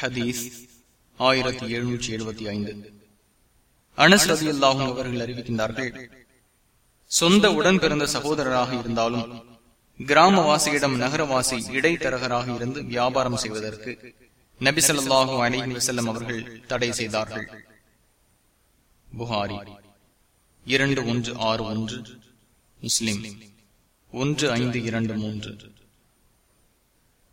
ஹதீஸ் ஆயிரத்தி எழுநூற்றி எழுபத்தி ஐந்து. அனஸ் ரதி அல்லாஹும் அவர்கள் அறிவிக்கின்றார்கள் சொந்த உடன் பிறந்த சகோதரராக இருந்தாலும் கிராமவாசியிடம் நகரவாசி இடைத்தரகராக இருந்து வியாபாரம் செய்வதற்கு நபிசல்லாஹு அலிஹி வசல்லம் அவர்கள் தடை செய்தார்கள். புகாரி இரண்டு ஒன்று ஆறு ஒன்று முஸ்லிம் ஒன்று ஐந்து இரண்டு மூன்று.